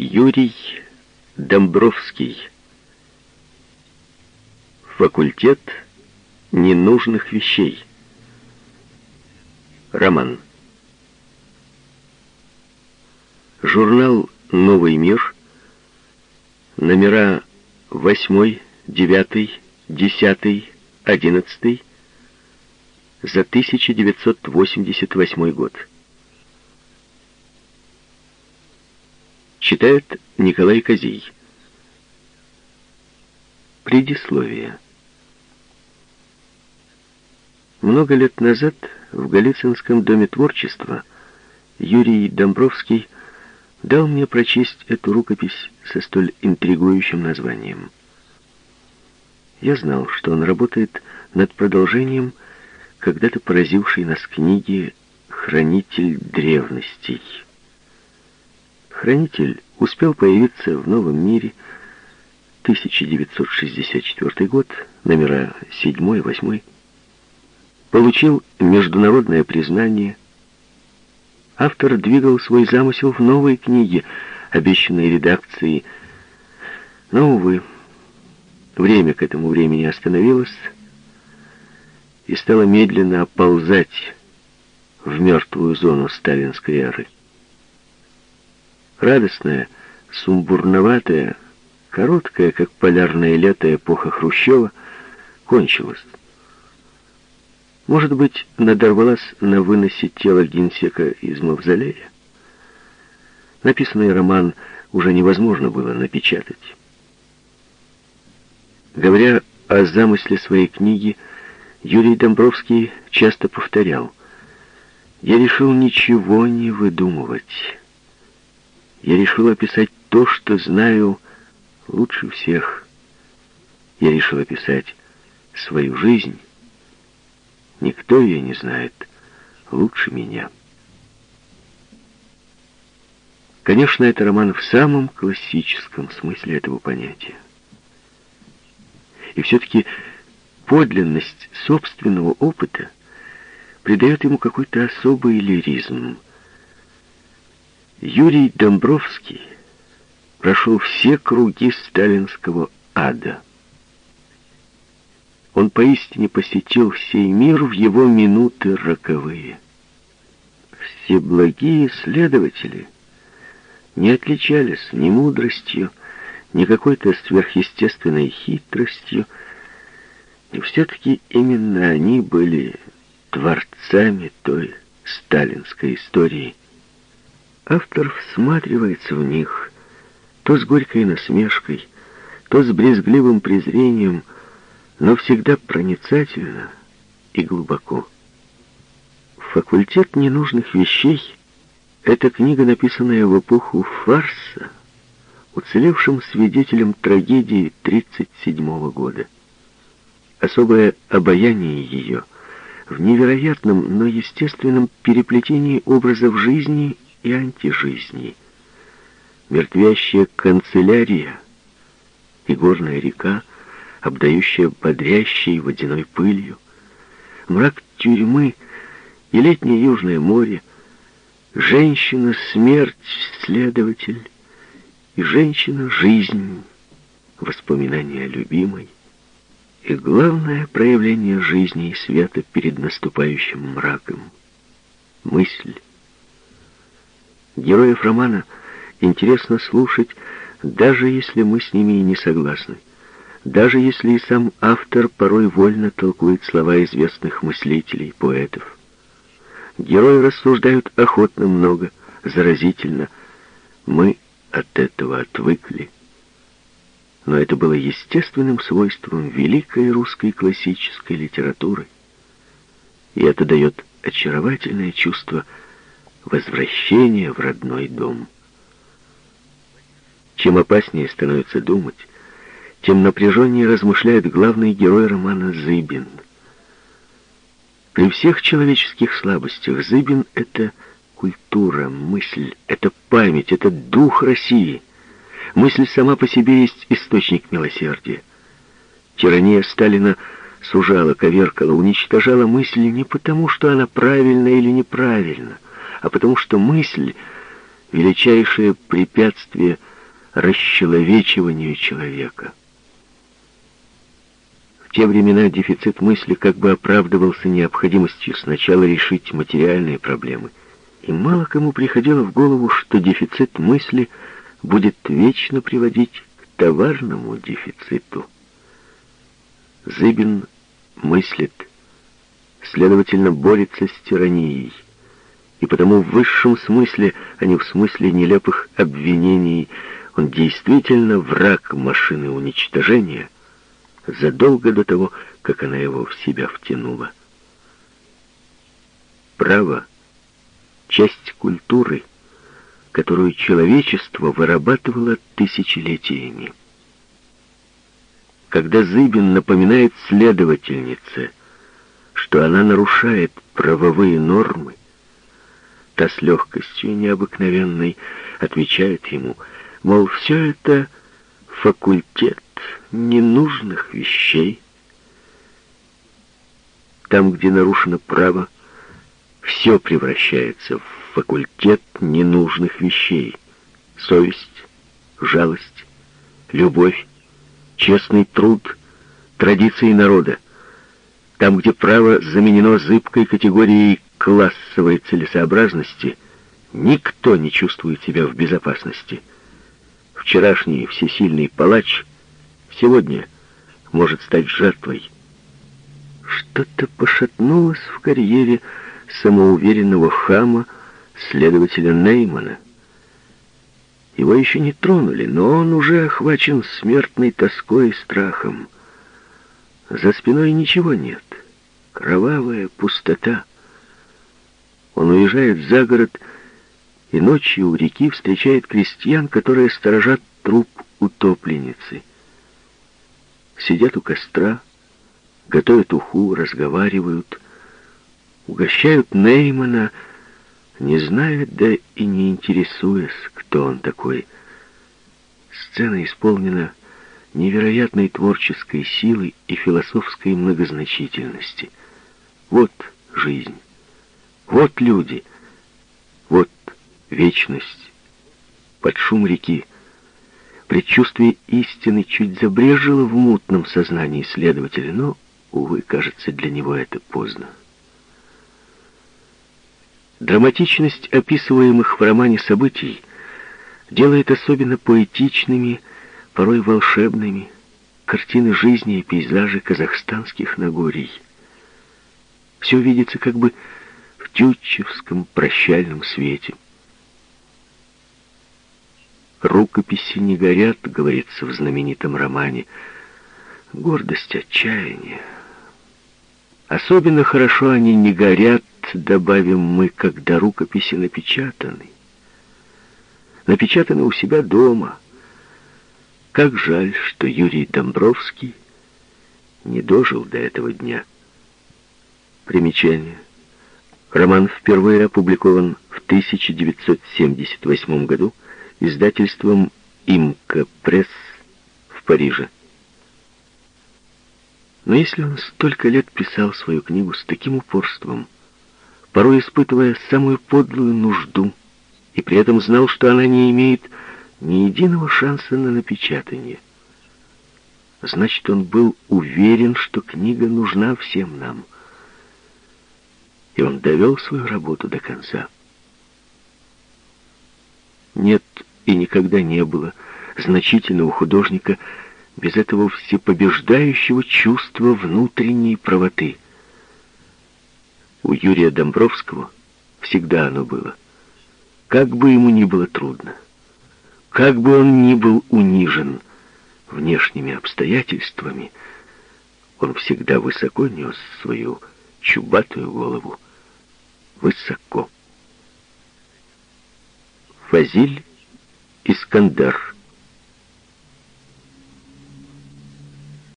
Юрий Домбровский. Факультет ненужных вещей. Роман. Журнал «Новый мир», номера 8, 9, 10, 11 за 1988 год. Читает Николай Козий. Предисловие. Много лет назад в Голицынском доме творчества Юрий Домбровский дал мне прочесть эту рукопись со столь интригующим названием. Я знал, что он работает над продолжением когда-то поразившей нас книги «Хранитель древностей». Хранитель успел появиться в новом мире 1964 год, номера 7-8, получил международное признание. Автор двигал свой замысел в новой книге, обещанной редакцией, но, увы, время к этому времени остановилось и стало медленно оползать в мертвую зону сталинской эры. Радостная, сумбурноватая, короткая, как полярное лето эпоха Хрущева, кончилась. Может быть, надорвалась на выносе тела генсека из мавзолея? Написанный роман уже невозможно было напечатать. Говоря о замысле своей книги, Юрий Домбровский часто повторял, «Я решил ничего не выдумывать». Я решил описать то, что знаю лучше всех. Я решил описать свою жизнь. Никто ее не знает лучше меня. Конечно, это роман в самом классическом смысле этого понятия. И все-таки подлинность собственного опыта придает ему какой-то особый лиризм – Юрий Домбровский прошел все круги сталинского ада. Он поистине посетил сей мир в его минуты роковые. Все благие следователи не отличались ни мудростью, ни какой-то сверхъестественной хитростью, и все-таки именно они были творцами той сталинской истории – Автор всматривается в них то с горькой насмешкой, то с брезгливым презрением, но всегда проницательно и глубоко. «Факультет ненужных вещей» — это книга, написанная в эпоху фарса, уцелевшим свидетелем трагедии 1937 года. Особое обаяние ее в невероятном, но естественном переплетении образов жизни и антижизни. Мертвящая канцелярия и горная река, обдающая бодрящей водяной пылью, мрак тюрьмы и летнее южное море, женщина-смерть, следователь, и женщина-жизнь, воспоминания о любимой, и главное проявление жизни и света перед наступающим мраком — мысль, Героев романа интересно слушать, даже если мы с ними и не согласны. Даже если и сам автор порой вольно толкует слова известных мыслителей, поэтов. Герои рассуждают охотно много, заразительно. Мы от этого отвыкли. Но это было естественным свойством великой русской классической литературы. И это дает очаровательное чувство возвращение в родной дом. Чем опаснее становится думать, тем напряженнее размышляет главный герой романа Зыбин. При всех человеческих слабостях Зыбин — это культура, мысль, это память, это дух России. Мысль сама по себе есть источник милосердия. Тирания Сталина сужала, коверкала, уничтожала мысль не потому, что она правильна или неправильна, а потому что мысль — величайшее препятствие расчеловечиванию человека. В те времена дефицит мысли как бы оправдывался необходимостью сначала решить материальные проблемы, и мало кому приходило в голову, что дефицит мысли будет вечно приводить к товарному дефициту. Зыбин мыслит, следовательно, борется с тиранией, и потому в высшем смысле, а не в смысле нелепых обвинений, он действительно враг машины уничтожения, задолго до того, как она его в себя втянула. Право — часть культуры, которую человечество вырабатывало тысячелетиями. Когда Зыбин напоминает следовательнице, что она нарушает правовые нормы, та с легкостью необыкновенной отвечает ему, мол, все это факультет ненужных вещей. Там, где нарушено право, все превращается в факультет ненужных вещей. Совесть, жалость, любовь, честный труд, традиции народа. Там, где право заменено зыбкой категорией классовой целесообразности, никто не чувствует себя в безопасности. Вчерашний всесильный палач сегодня может стать жертвой. Что-то пошатнулось в карьере самоуверенного хама, следователя Неймана. Его еще не тронули, но он уже охвачен смертной тоской и страхом. За спиной ничего нет. Кровавая пустота. Он уезжает за город и ночью у реки встречает крестьян, которые сторожат труп утопленницы. Сидят у костра, готовят уху, разговаривают, угощают Неймана, не зная, да и не интересуясь, кто он такой. Сцена исполнена невероятной творческой силы и философской многозначительности. Вот жизнь, вот люди, вот вечность. Под шум реки предчувствие истины чуть забрежило в мутном сознании следователя, но, увы, кажется, для него это поздно. Драматичность описываемых в романе событий делает особенно поэтичными, порой волшебными, картины жизни и пейзажи казахстанских Нагорий. Все видится как бы в тютчевском прощальном свете. «Рукописи не горят», — говорится в знаменитом романе. «Гордость, отчаяние. Особенно хорошо они не горят добавим мы, когда рукописи напечатаны. Напечатаны у себя дома. Как жаль, что Юрий Домбровский не дожил до этого дня. Примечание. Роман впервые опубликован в 1978 году издательством «Имка Пресс» в Париже. Но если он столько лет писал свою книгу с таким упорством, порой испытывая самую подлую нужду, и при этом знал, что она не имеет ни единого шанса на напечатание. Значит, он был уверен, что книга нужна всем нам. И он довел свою работу до конца. Нет и никогда не было значительного художника без этого всепобеждающего чувства внутренней правоты — у Юрия Домбровского всегда оно было. Как бы ему ни было трудно, как бы он ни был унижен внешними обстоятельствами, он всегда высоко нес свою чубатую голову. Высоко. Фазиль Искандар